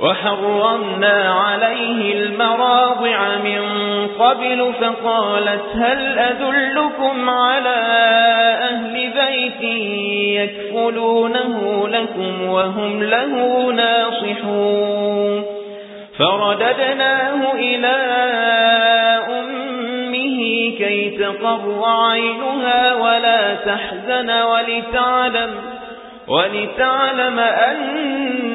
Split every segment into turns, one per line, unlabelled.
وحرمنا عليه المراضع من قبل فقالت هل أدلكم على أهل بيت يكفلونه لكم وهم له ناصحون؟ فرددناه إلى أمه كي تقر عينها ولا تحزن ولتعلم ولتعلم أن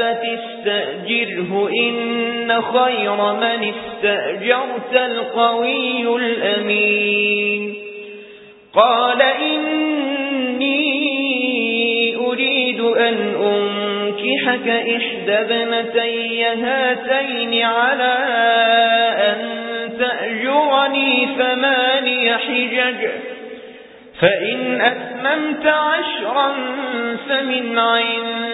أبت استأجره إن خير من استأجرت القوي الأمين. قال إني أريد أن أنكحك إحدى ابنتي هاتين على أن تأجرني ثماني حجج. فإن أتممت عشرا فمن عندك.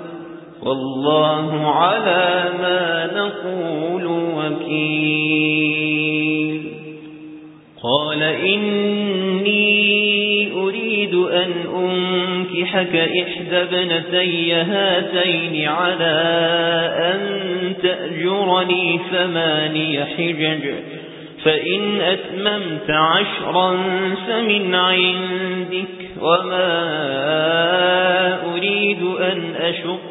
والله على ما نقول وكيل. قال إني أريد أن أنكحك إحدى ابنتي هاتين على أن تأجرني ثماني حجج فإن أتممت عشرا فمن عندك وما أريد أن أشق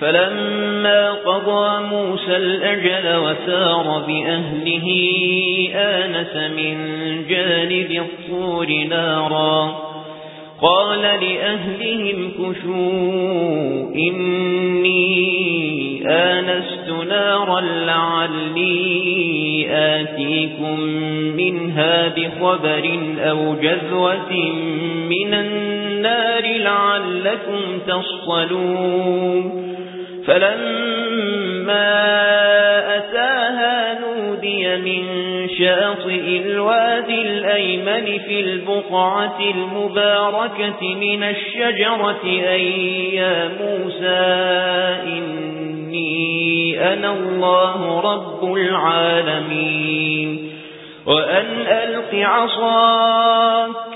فلما قضى موسى الأجل وسار بأهله آنس من جانب الطور نارا. قال لأهلهم كشوا إني آنست نارا لعلي آتيكم منها بخبر أو جذوة من النار لعلكم تصطلون. فلما أتاها نودي من شاطئ الوادي الأيمن في البقعة المباركة من الشجرة أي يا موسى إني أنا الله رب العالمين. وأن ألق عصاك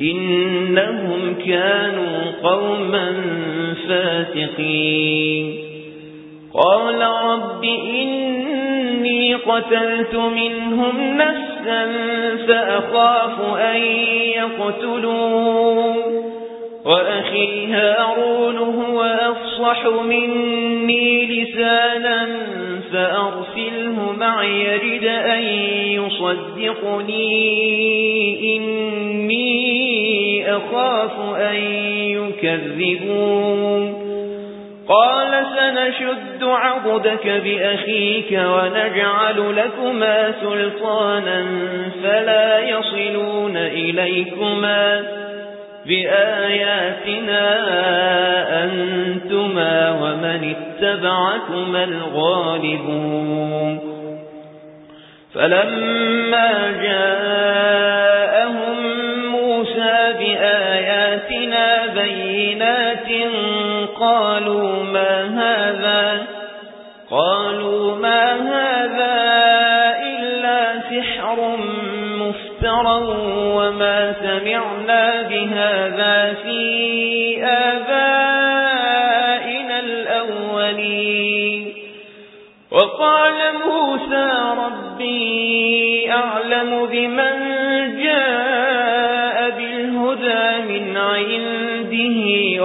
إنهم كانوا قوما فاتقين قال رب إني قتلت منهم نفسا فأخاف أن يقتلون. وأخي هارون هو أفصح مني لسانا فأرسله معي يرد أن يصدقني. إني أخاف أن يكذبون. قال سنشد عضدك بأخيك ونجعل لكما سلطانا فلا يصلون إليكما بآياتنا أنتما ومن اتبعكما الغالبون. فلما جاءهم بينات قالوا ما هذا قالوا ما هذا إلا سحر مفترى وما سمعنا بهذا في آبائنا الأولين وقال موسى ربي أعلم بمن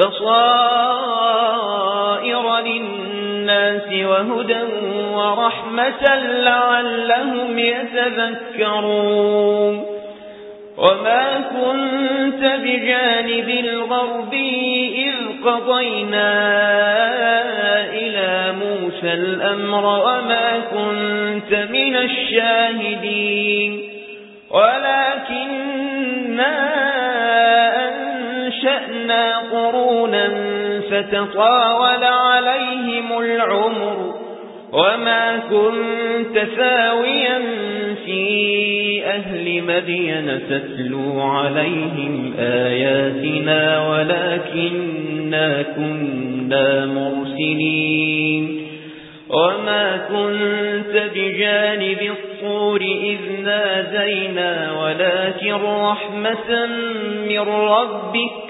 بصائر للناس وهدى ورحمة لعلهم يتذكرون. وما كنت بجانب الغرب إذ قضينا إلى موسى الأمر وما كنت من الشاهدين. ولكننا أنشأنا قرونا فتطاول عليهم العمر وما كنت ثاويا في أهل مدين تتلو عليهم آياتنا ولكننا كنا مرسلين وما كنت بجانب الطور إذ نادينا ولكن رحمة من ربك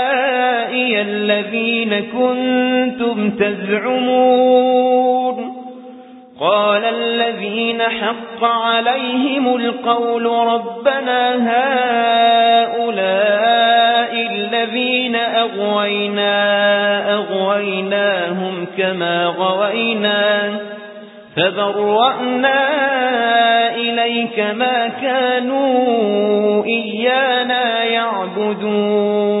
الذين كنتم تزعمون. قال الذين حق عليهم القول ربنا هؤلاء الذين أغوينا أغويناهم كما غوينا. فبرأنا إليك ما كانوا إيانا يعبدون.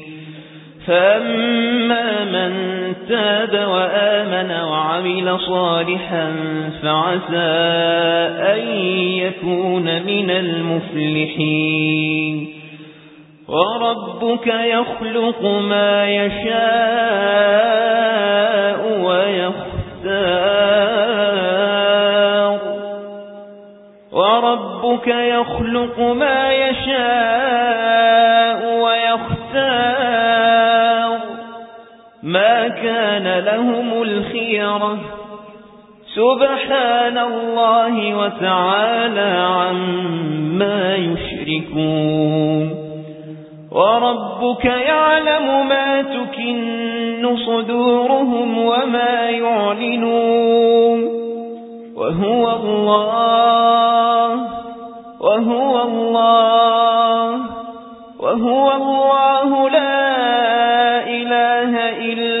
فأما من تاب وآمن وعمل صالحا فعسى أن يكون من المفلحين وربك يخلق ما يشاء ويختار وربك يخلق ما يشاء ويختار كان لهم الخيرة. سبحان الله وتعالى عما يشركون. وربك يعلم ما تكن صدورهم وما يعلنون. وهو الله وهو الله وهو الله. لا إله إلا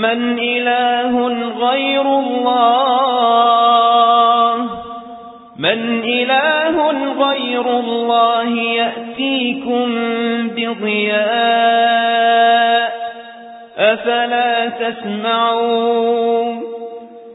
من إله غير الله؟ من إله غير الله يأتيكم بضياء أفلا تسمعون؟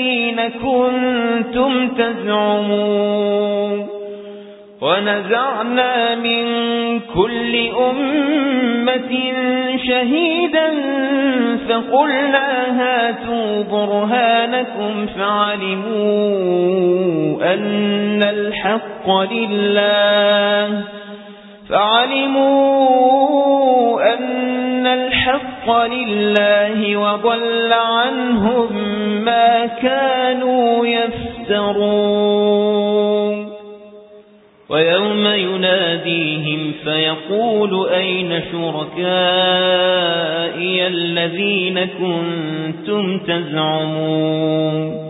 الذين كنتم تزعمون ونزعنا من كل أمة شهيدا فقلنا هاتوا برهانكم فعلموا أن الحق لله فعلموا الحق لله وضل عنهم ما كانوا يفترون. ويوم يناديهم فيقول أين شركائي الذين كنتم تزعمون؟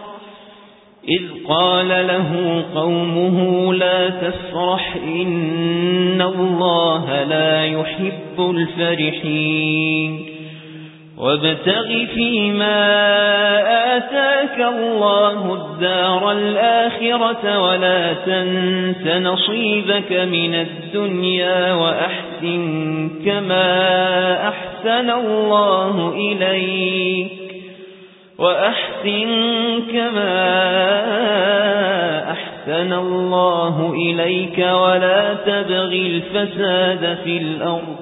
إذ قال له قومه لا تفرح إن الله لا يحب الفرحين وابتغ فيما آتاك الله الدار الآخرة ولا تنس نصيبك من الدنيا وأحسن كما أحسن الله إليك وأحسن كما أحسن الله إليك ولا تبغي الفساد في الأرض.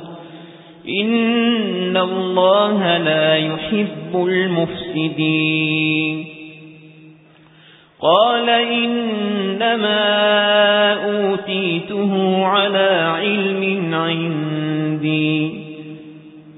إن الله لا يحب المفسدين. قال إنما أوتيته على علم عندي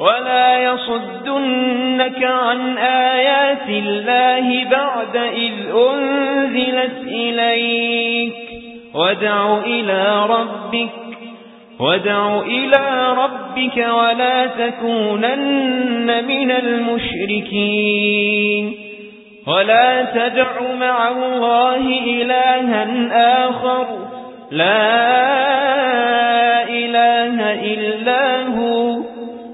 ولا يصدنك عن آيات الله بعد إذ أنزلت إليك ودع إلى ربك ودع إلى ربك ولا تكونن من المشركين ولا تدع مع الله إلها آخر لا إله إلا هو